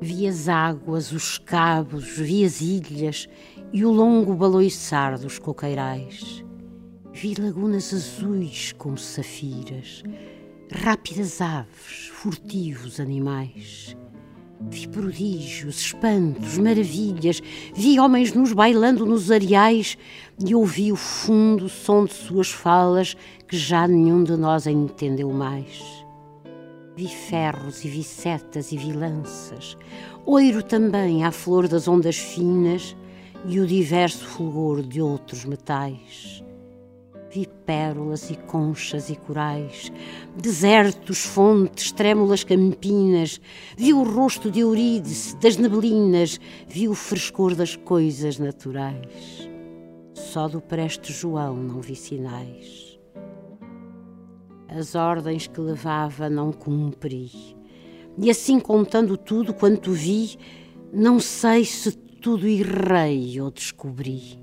Vi as águas, os cabos, vi as ilhas e o longo baloiçar dos coqueirais. Vi lagunas azuis como safiras, rápidas aves, furtivos animais. Vi prodígios, espantos, maravilhas, vi homens nos bailando nos areais e ouvi o fundo som de suas falas que já nenhum de nós entendeu mais. Vi ferros e vi setas e vi lanças, oiro também à flor das ondas finas e o diverso fulgor de outros metais. Vi pérolas e conchas e corais, desertos, fontes, trêmulas campinas, vi o rosto de Eurídice, das neblinas, vi o frescor das coisas naturais. Só do preste João não vi sinais as ordens que levava não cumpri. E assim contando tudo quanto vi, não sei se tudo errei ou descobri.